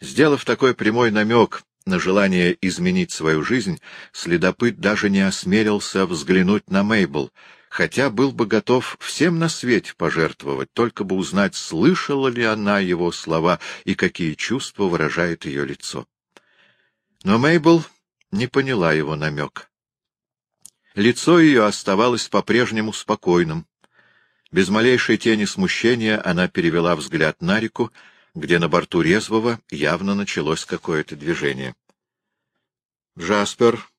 Сделав такой прямой намек на желание изменить свою жизнь, следопыт даже не осмелился взглянуть на Мейбл, хотя был бы готов всем на свете пожертвовать, только бы узнать, слышала ли она его слова и какие чувства выражает ее лицо. Но Мейбл не поняла его намек. Лицо ее оставалось по-прежнему спокойным. Без малейшей тени смущения она перевела взгляд на реку, где на борту резвого явно началось какое-то движение. Джаспер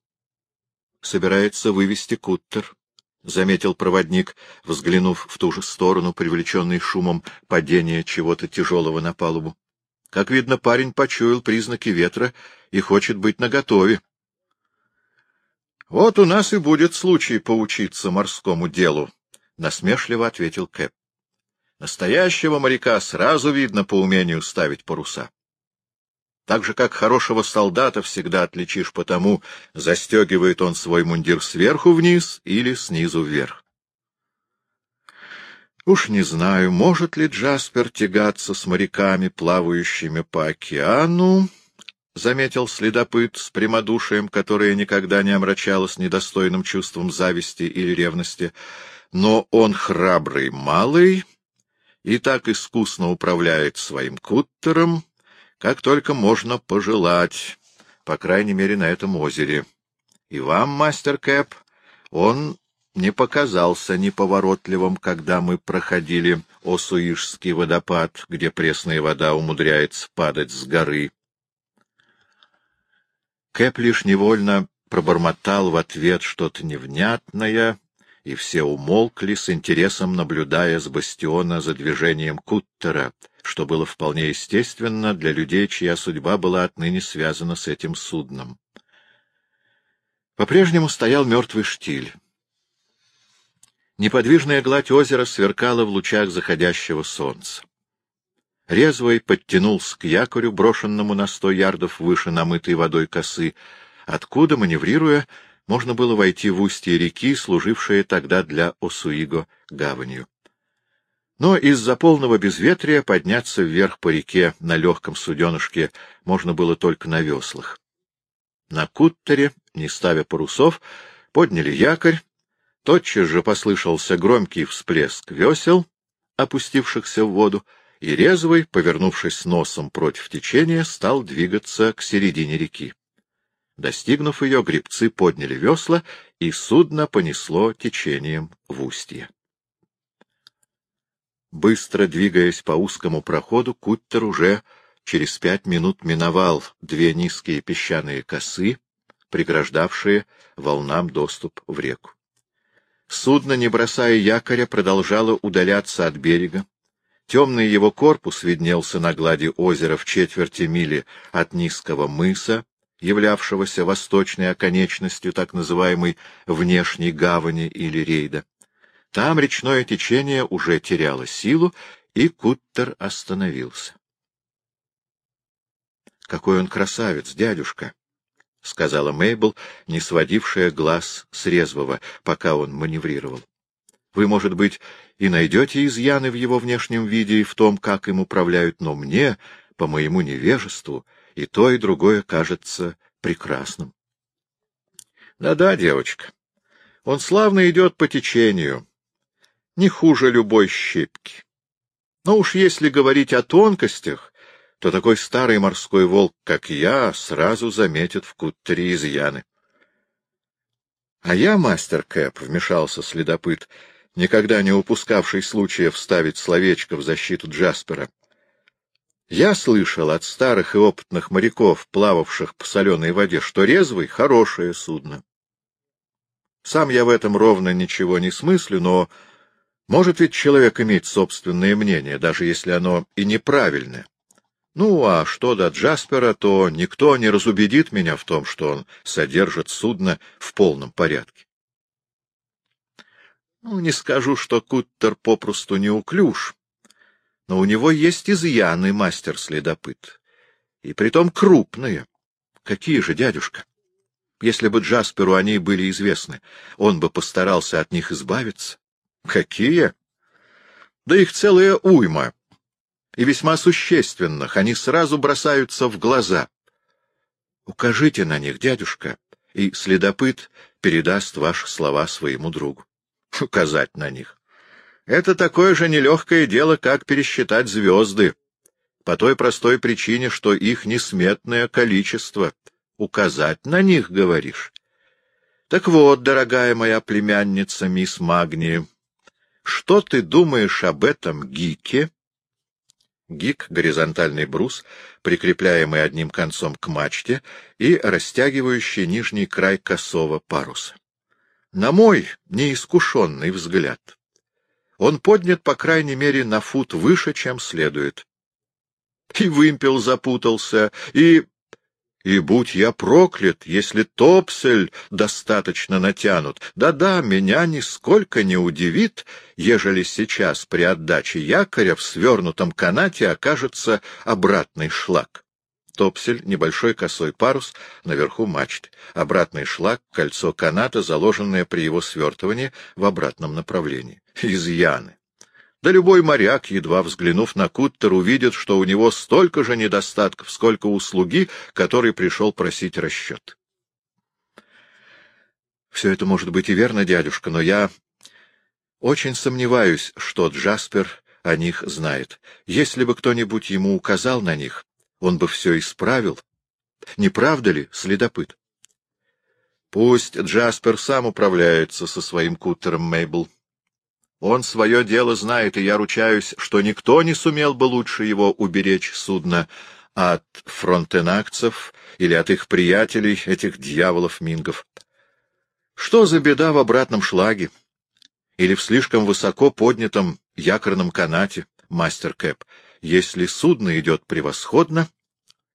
собирается вывести куттер, — заметил проводник, взглянув в ту же сторону, привлеченный шумом падения чего-то тяжелого на палубу. Как видно, парень почуял признаки ветра и хочет быть наготове. — Вот у нас и будет случай поучиться морскому делу, — насмешливо ответил Кэп. — Настоящего моряка сразу видно по умению ставить паруса. Так же, как хорошего солдата всегда отличишь по тому, застегивает он свой мундир сверху вниз или снизу вверх. Уж не знаю, может ли Джаспер тягаться с моряками, плавающими по океану, — заметил следопыт с прямодушием, которое никогда не омрачалось недостойным чувством зависти или ревности, но он храбрый малый и так искусно управляет своим куттером, как только можно пожелать, по крайней мере, на этом озере. И вам, мастер Кэп, он не показался неповоротливым, когда мы проходили Осуишский водопад, где пресная вода умудряется падать с горы. Кэп лишь невольно пробормотал в ответ что-то невнятное, и все умолкли с интересом, наблюдая с бастиона за движением Куттера, что было вполне естественно для людей, чья судьба была отныне связана с этим судном. По-прежнему стоял мертвый штиль. Неподвижная гладь озера сверкала в лучах заходящего солнца. Резвый подтянулся к якорю, брошенному на сто ярдов выше намытой водой косы, откуда, маневрируя, можно было войти в устье реки, служившее тогда для Осуиго гаванью. Но из-за полного безветрия подняться вверх по реке на легком суденышке можно было только на веслах. На куттере, не ставя парусов, подняли якорь, тотчас же послышался громкий всплеск весел, опустившихся в воду, и резвый, повернувшись носом против течения, стал двигаться к середине реки. Достигнув ее, гребцы подняли весла, и судно понесло течением в устье. Быстро двигаясь по узкому проходу, Куттер уже через пять минут миновал две низкие песчаные косы, преграждавшие волнам доступ в реку. Судно, не бросая якоря, продолжало удаляться от берега. Темный его корпус виднелся на глади озера в четверти мили от низкого мыса, являвшегося восточной оконечностью так называемой внешней гавани или рейда. Там речное течение уже теряло силу, и Куттер остановился. — Какой он красавец, дядюшка! — сказала Мейбл, не сводившая глаз с резвого, пока он маневрировал. — Вы, может быть, и найдете изъяны в его внешнем виде и в том, как им управляют, но мне, по моему невежеству, и то, и другое кажется прекрасным. Да — Да-да, девочка, он славно идет по течению, не хуже любой щепки. Но уж если говорить о тонкостях, то такой старый морской волк, как я, сразу заметит в куттере изъяны. — А я, мастер Кэп, — вмешался следопыт, никогда не упускавший случая вставить словечко в защиту Джаспера. Я слышал от старых и опытных моряков, плававших по соленой воде, что резвый — хорошее судно. Сам я в этом ровно ничего не смыслю, но может ведь человек иметь собственное мнение, даже если оно и неправильное. Ну, а что до Джаспера, то никто не разубедит меня в том, что он содержит судно в полном порядке. Ну, не скажу, что Куттер попросту неуклюж, но у него есть изъяны, мастер-следопыт, и притом крупные. Какие же, дядюшка? Если бы Джасперу они были известны, он бы постарался от них избавиться. Какие? Да их целая уйма. и весьма существенных, они сразу бросаются в глаза. Укажите на них, дядюшка, и следопыт передаст ваши слова своему другу. Указать на них. Это такое же нелегкое дело, как пересчитать звезды, по той простой причине, что их несметное количество. Указать на них, говоришь. Так вот, дорогая моя племянница, мисс Магни, что ты думаешь об этом гике? Гик — горизонтальный брус, прикрепляемый одним концом к мачте и растягивающий нижний край косого паруса. На мой неискушенный взгляд, он поднят, по крайней мере, на фут выше, чем следует. И вымпел запутался, и и будь я проклят, если топсель достаточно натянут. Да-да, меня нисколько не удивит, ежели сейчас при отдаче якоря в свернутом канате окажется обратный шлак. Топсель — небольшой косой парус наверху мачты. Обратный шлак — кольцо каната, заложенное при его свертывании в обратном направлении. Изъяны. Да любой моряк, едва взглянув на Куттер, увидит, что у него столько же недостатков, сколько услуги, который пришел просить расчет. Все это может быть и верно, дядюшка, но я очень сомневаюсь, что Джаспер о них знает. Если бы кто-нибудь ему указал на них, он бы все исправил. Не правда ли, следопыт? Пусть Джаспер сам управляется со своим кутером, Мейбл. Он свое дело знает, и я ручаюсь, что никто не сумел бы лучше его уберечь судно от фронтенакцев или от их приятелей, этих дьяволов-мингов. Что за беда в обратном шлаге? Или в слишком высоко поднятом якорном канате, мастер Кэп, если судно идет превосходно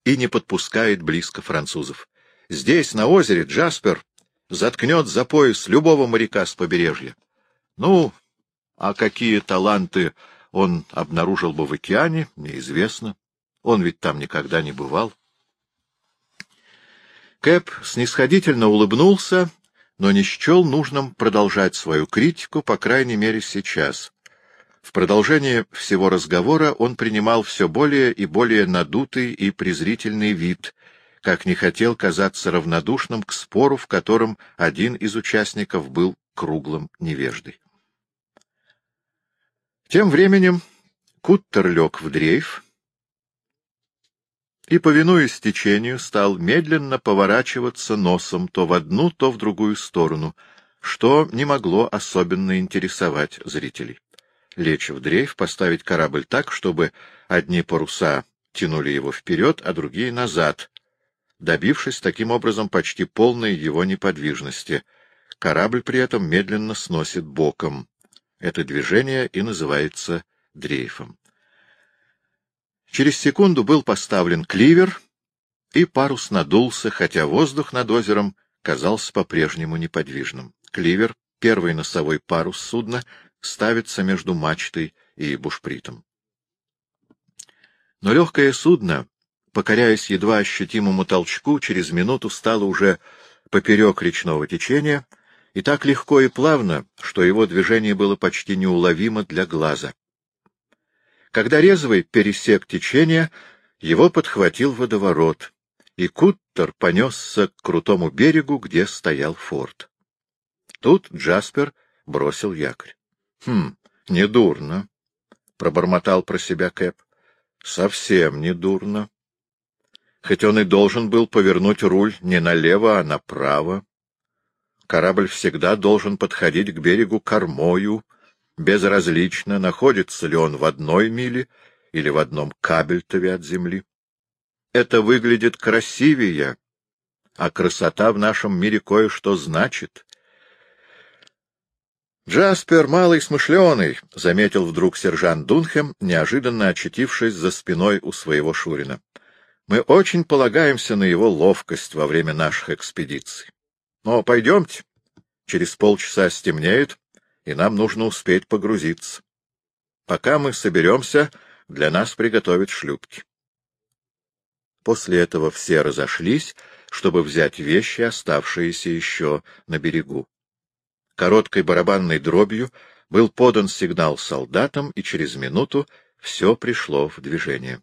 и не подпускает близко французов? Здесь, на озере, Джаспер заткнет за пояс любого моряка с побережья. Ну, а какие таланты он обнаружил бы в океане, неизвестно. Он ведь там никогда не бывал. Кэп снисходительно улыбнулся, но не счел нужным продолжать свою критику, по крайней мере, сейчас. В продолжение всего разговора он принимал все более и более надутый и презрительный вид, как не хотел казаться равнодушным к спору, в котором один из участников был круглым невеждой. Тем временем Куттер лег в дрейф и, повинуясь течению, стал медленно поворачиваться носом то в одну, то в другую сторону, что не могло особенно интересовать зрителей. Лечь в дрейф, поставить корабль так, чтобы одни паруса тянули его вперед, а другие — назад, добившись таким образом почти полной его неподвижности. Корабль при этом медленно сносит боком. Это движение и называется дрейфом. Через секунду был поставлен кливер, и парус надулся, хотя воздух над озером казался по-прежнему неподвижным. Кливер, первый носовой парус судна, ставится между мачтой и бушпритом. Но легкое судно, покоряясь едва ощутимому толчку, через минуту стало уже поперек речного течения — и так легко и плавно, что его движение было почти неуловимо для глаза. Когда резвый пересек течение, его подхватил водоворот, и Куттер понесся к крутому берегу, где стоял форт. Тут Джаспер бросил якорь. — Хм, недурно, — пробормотал про себя Кэп. — Совсем недурно. Хоть он и должен был повернуть руль не налево, а направо. Корабль всегда должен подходить к берегу кормою, безразлично, находится ли он в одной миле или в одном кабельтове от земли. Это выглядит красивее, а красота в нашем мире кое-что значит. «Джаспер малый смышленый», — заметил вдруг сержант Дунхем, неожиданно очутившись за спиной у своего Шурина. «Мы очень полагаемся на его ловкость во время наших экспедиций. Но пойдемте. Через полчаса стемнеет, и нам нужно успеть погрузиться. Пока мы соберемся, для нас приготовят шлюпки. После этого все разошлись, чтобы взять вещи, оставшиеся еще на берегу. Короткой барабанной дробью был подан сигнал солдатам, и через минуту все пришло в движение.